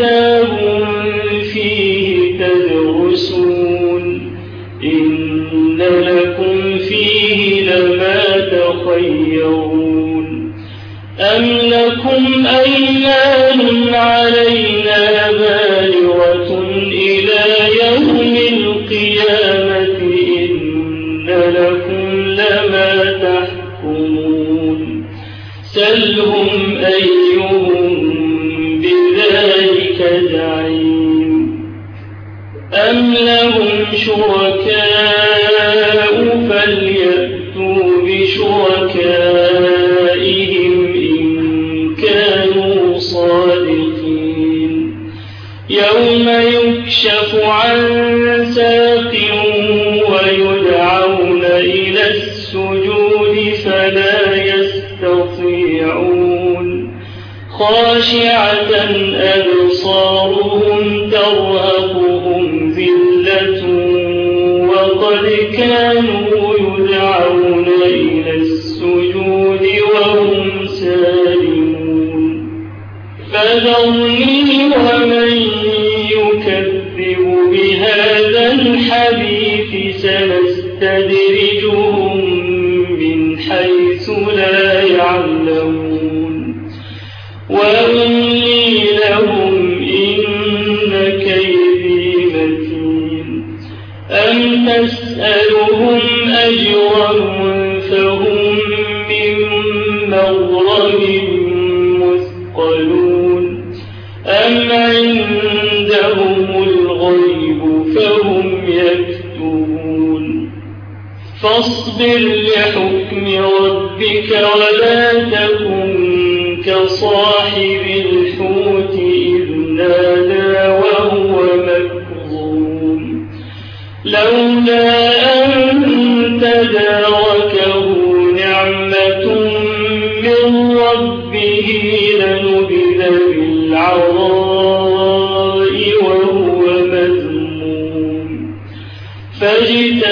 لكم يوم يكشف عن ساق ويدعون إلى السجود فلا يستطيعون. خاشعة أبصارهم ترهقهم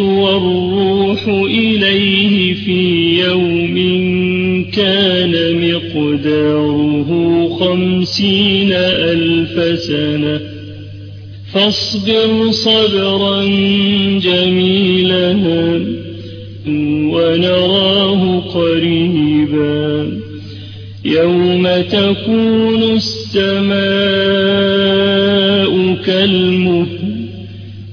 والروح إليه في يوم كان مقداره خمسين ألف سنة. فاصبر صبرا جميلا ونراه قريبا. يوم تكون السماء كالمهل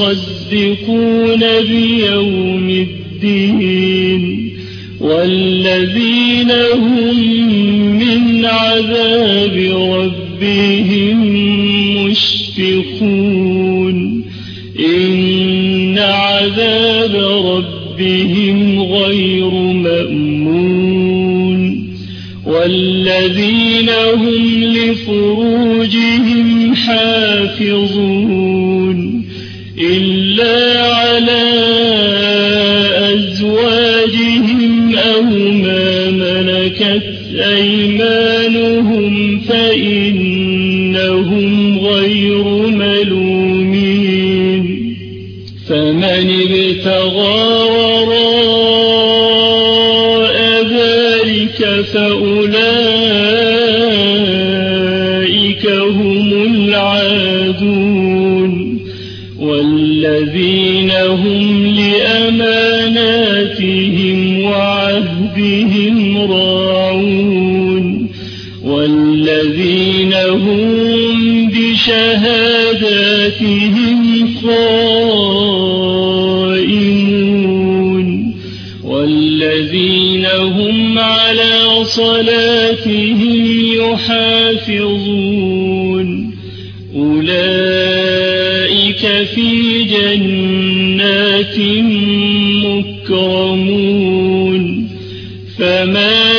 يصدقون بيوم الدين والذين هم من عذاب ربهم مشفقون إن عذاب ربهم غير مأمون والذين هم لفروجهم حافظون إلا على أزواجهم أو ما ملكت أيمانهم فإنهم غير ملومين فمن ابتغى هم بشهاداتهم قائمون والذين هم على صلاتهم يحافظون أولئك في جنات مكرمون فما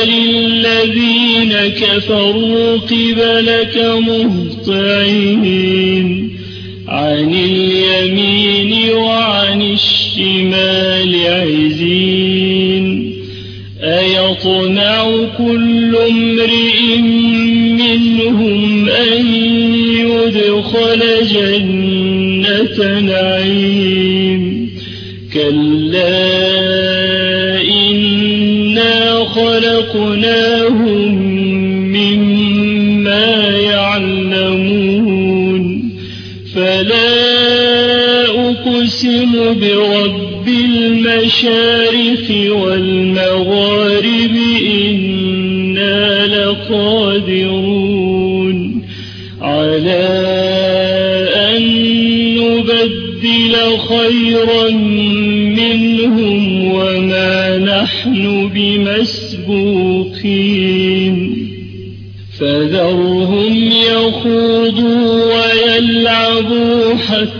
كفروا قبلك مهطعين عن اليمين وعن الشمال عزين أيطمع كل امرئ منهم أن يدخل جنة نعيم كلا إنا خلقناهم أقسم برب المشارق والمغارب إنا لقادرون على أن نبدل خيرا منهم وما نحن بمسبوقين فذرهم يخوضوا ويلعبوا حتى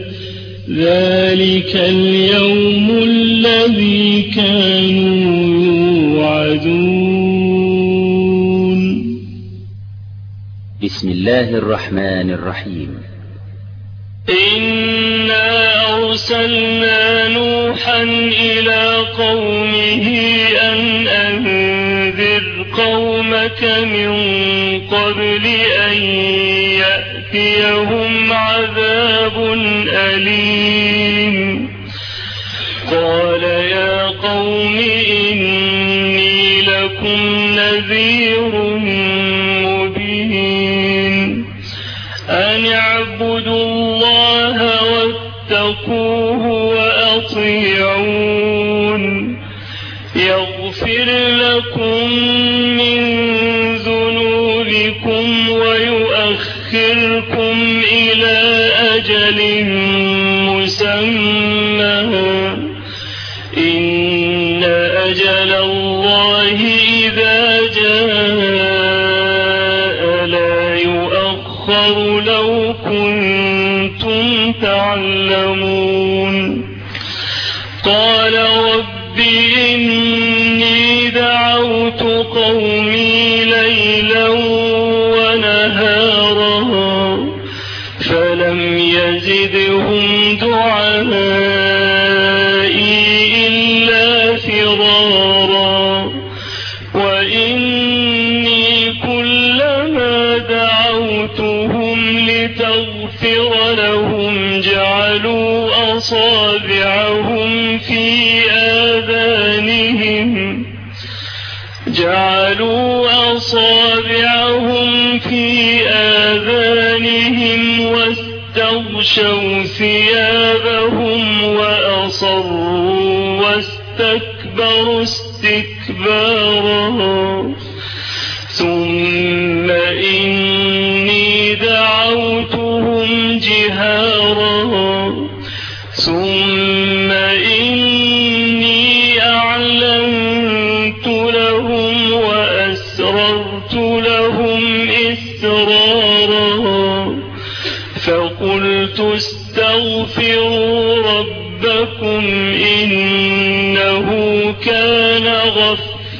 ذلك اليوم الذي كانوا يوعدون. بسم الله الرحمن الرحيم. إنا أرسلنا نوحا إلى قومه أن أنذر قومك من قبل أن يأتيهم تعلمون قال رب إني دعوت قومي ليلا ونهارا فلم يزدهم دعائي أصابعهم في آذانهم. جعلوا أصابعهم في آذانهم واستغشوا ثيابهم وأصروا واستكبروا استكبارا.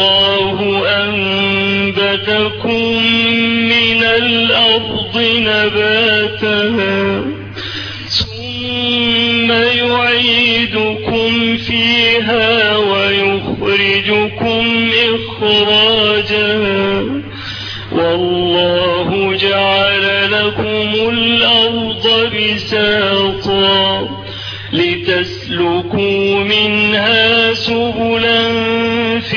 والله أنبتكم من الأرض نباتا ثم يعيدكم فيها ويخرجكم إخراجا والله جعل لكم الأرض بساطا لتسلكوا منها سبلا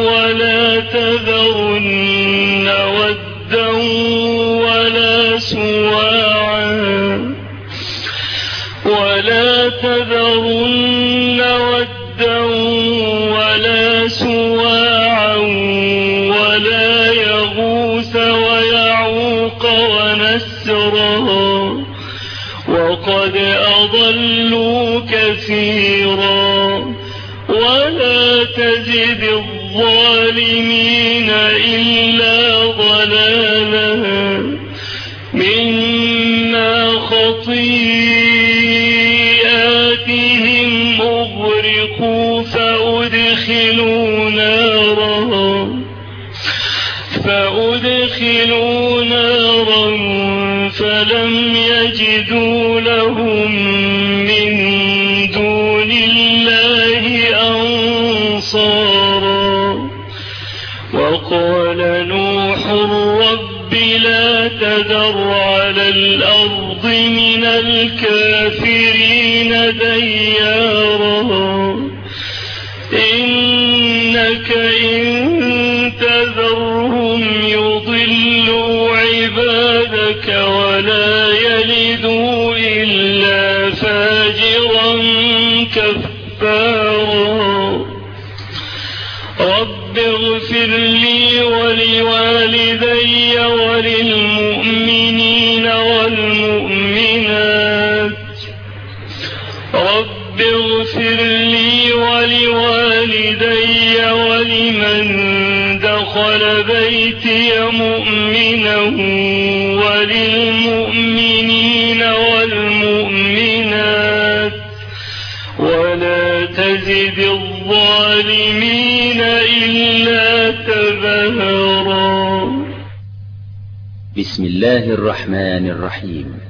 ولا تذرن ودا ولا سواعا ولا تذرن ودا ولا سواعا ولا يغوث ويعوق ونسرا وقد أضلوا كثيرا ولا تزد الظالمين إلا ضلالا مما خطيئاتهم مغرقوا فأدخلوا نارا فأدخلوا نارا فلم يجدوا لهم من دون الله أنصارا تذر على الأرض من الكافرين ديارا. إنك إن تذرهم يضلوا عبادك ولا يلدوا إلا فاجرا كفارا. رب اغفر لي ولوالدي وللمؤمنين ولوالدي ولمن دخل بيتي مؤمنا وللمؤمنين والمؤمنات. ولا تزد الظالمين إلا تبهرا بسم الله الرحمن الرحيم.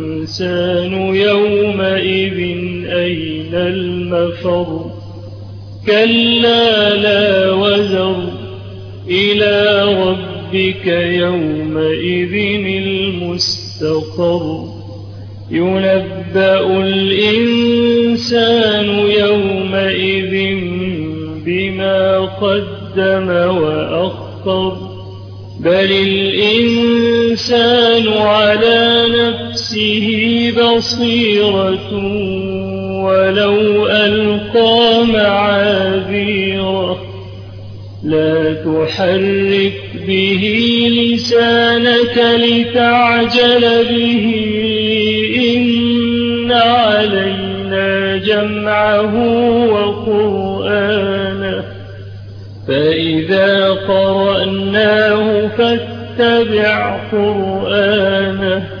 يومئذ أين المفر؟ كلا لا وزر إلى ربك يومئذ المستقر. ينبأ الإنسان يومئذ بما قدم وأخر. بل الإنسان على نفسه بصيرة ولو ألقى معاذيره. لا تحرك به لسانك لتعجل به. إن علينا جمعه وقرآنه. فإذا قرأناه فاتبع قرآنه.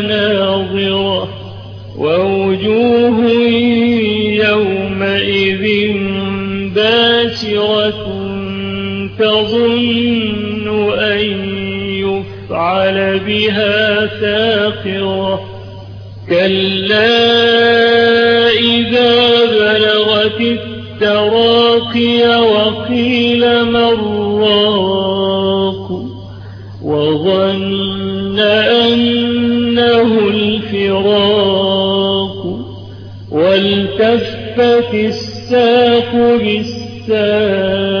تظن أن يفعل بها ساقرة. كلا إذا بلغت التراقي وقيل مراق وظن أنه الفراق. والتفت الساق بالساق.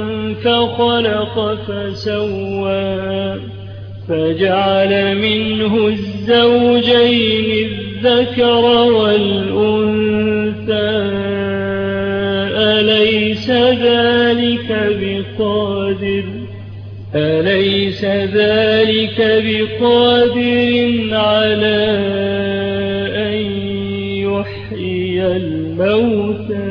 فخلق فسوى فجعل منه الزوجين الذكر والأنثى. أليس ذلك بقادر؟ أليس ذلك بقادر على أن يحيي الموتى؟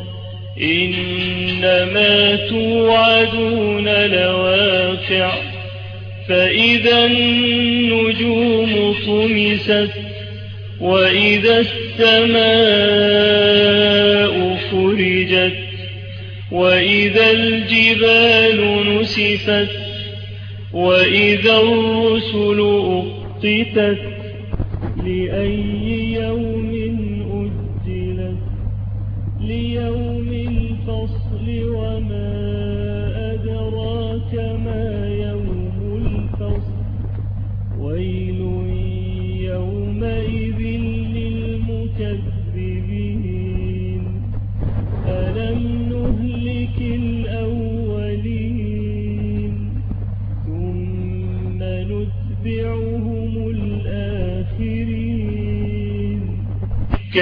إنما توعدون لواقع فإذا النجوم طمست وإذا السماء فرجت وإذا الجبال نسفت وإذا الرسل أقتت لأي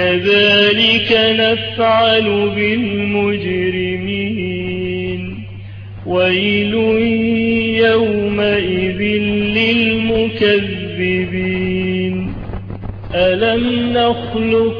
كذلك نفعل بالمجرمين. ويل يومئذ للمكذبين. ألم نخلقكم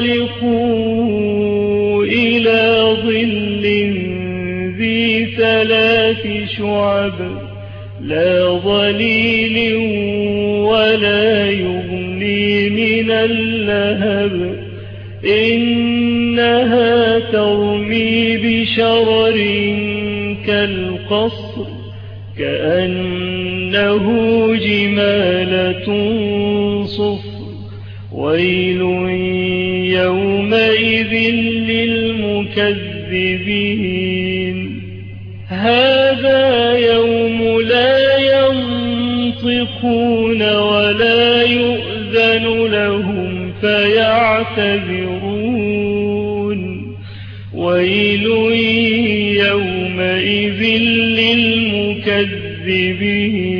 انطلقوا إلى ظل ذي ثلاث شعب لا ظليل ولا يغني من اللهب إنها ترمي بشرر كالقصر كأنه جمالة للمكذبين. هذا يوم لا ينطقون ولا يؤذن لهم فيعتذرون. ويل يومئذ للمكذبين.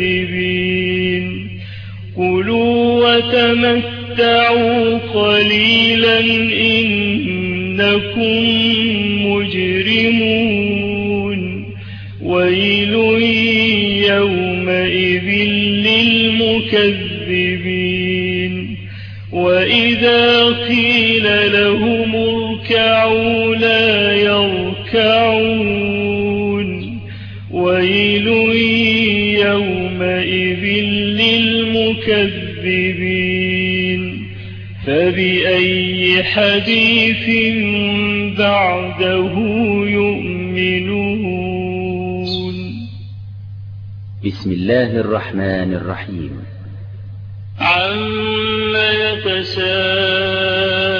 للمكذبين كلوا وتمتعوا قليلا إنكم مجرمون. ويل يومئذ للمكذبين. وإذا للمكذبين فبأي حديث بعده يؤمنون؟ بسم الله الرحمن الرحيم. عما يتساءلون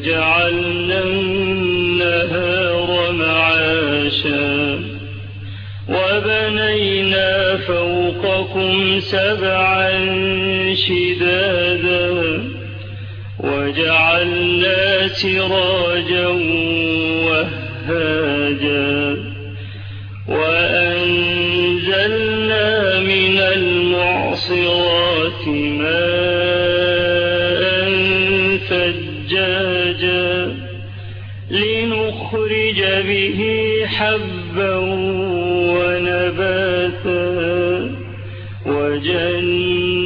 وجعلنا النهار معاشا وبنينا فوقكم سبعا شدادا وجعلنا سراجا وهاجا لنخرج به حبا ونباتا وجنات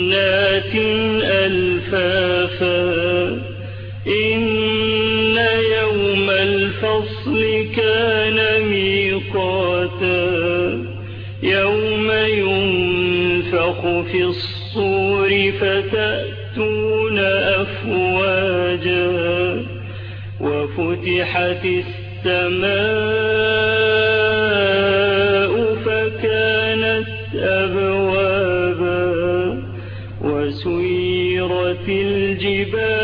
ألفافا. إن يوم الفصل كان ميقاتا. يوم ينفخ في الصور فتأتون وفتحت السماء فكانت أبوابا وسيرت الجبال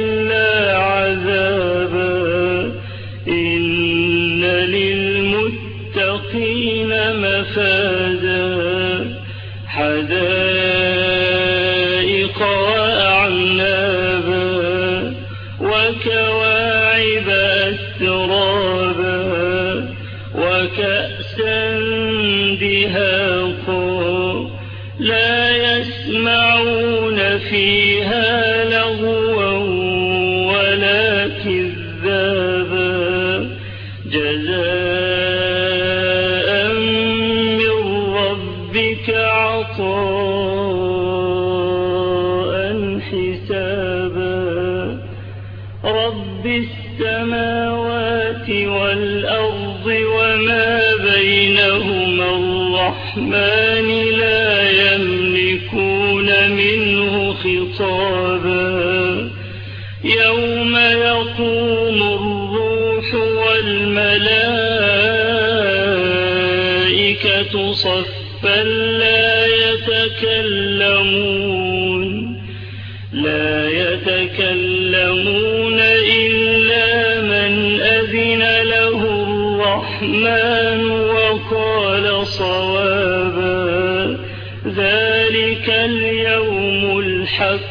صفا لا يتكلمون لا يتكلمون إلا من أذن له الرحمن وقال صوابا ذلك اليوم الحق.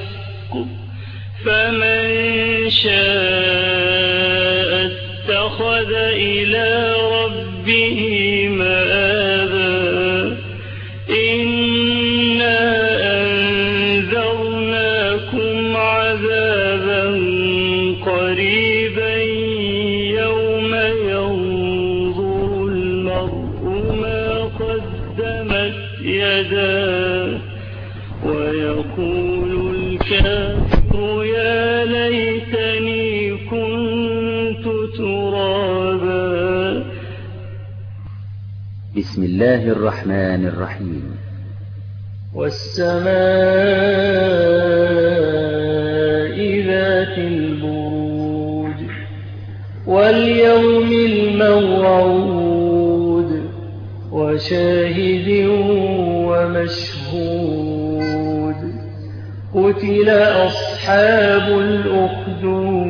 الله الرحمن الرحيم. والسماء ذات البروج واليوم الموعود وشاهد ومشهود. قتل أصحاب الأخدود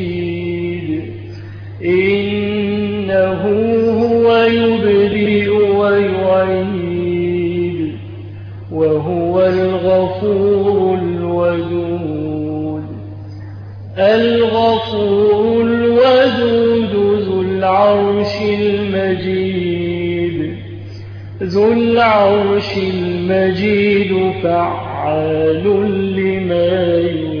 إنه هو يبدئ ويعيد وهو الغفور الودود. الغفور الودود ذو العرش المجيد. ذو العرش المجيد فعال لما يريد.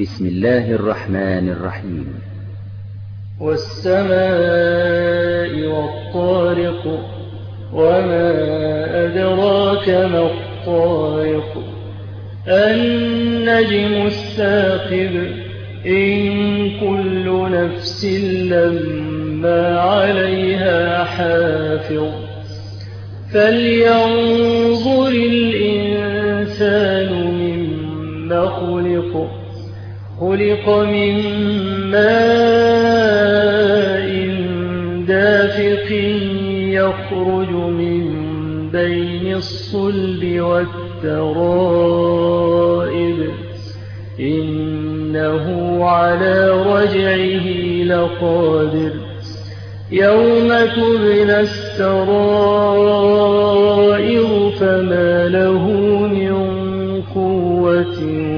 بسم الله الرحمن الرحيم. والسماء والطارق وما أدراك ما الطارق. النجم الساقب إن كل نفس لما عليها حافظ. فلينظر الإنسان مما خلق. خلق من ماء دافق يخرج من بين الصلب والترائب. إنه على رجعه لقادر. يوم تبنى السرائر فما له من قوة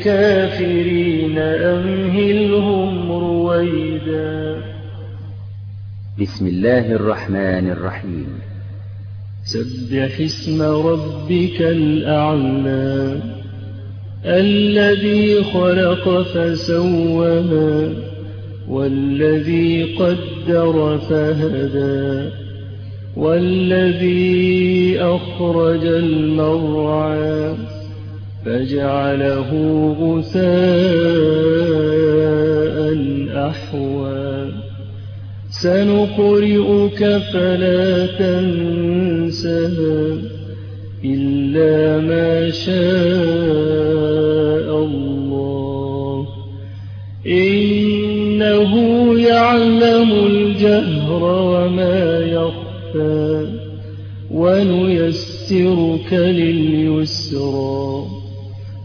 الكافرين أمهلهم رويدا. بسم الله الرحمن الرحيم. سبح اسم ربك الأعلى الذي خلق فسوى والذي قدر فهدى والذي أخرج المرعى فجعله غثاء أحوى. سنقرئك فلا تنسى إلا ما شاء الله. إنه يعلم الجهر وما يخفى ونيسرك لليسرى.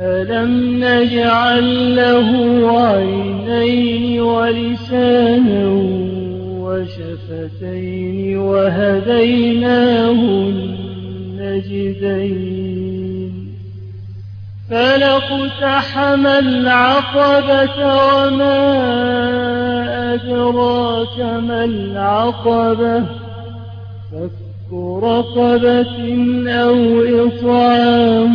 ألم نجعل له عينين ولسانا وشفتين وهديناه النجدين فلقتحم العقبة وما أدراك ما العقبة فك رقبة أو إطعام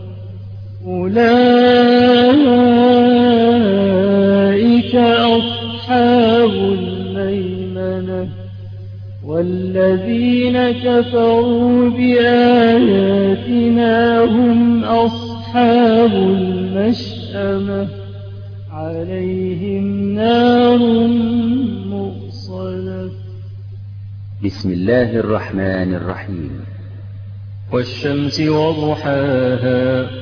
أولئك أصحاب الميمنة والذين كفروا بآياتنا هم أصحاب المشأمة عليهم نار مؤصدة. بسم الله الرحمن الرحيم. والشمس وضحاها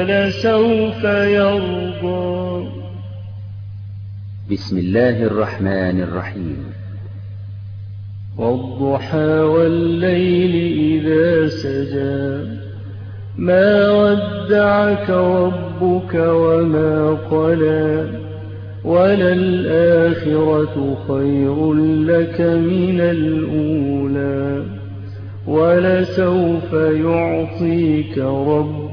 ولسوف يرضى. بسم الله الرحمن الرحيم. والضحى والليل إذا سجى. ما ودعك ربك وما قلى. وللآخرة خير لك من الأولى. ولسوف يعطيك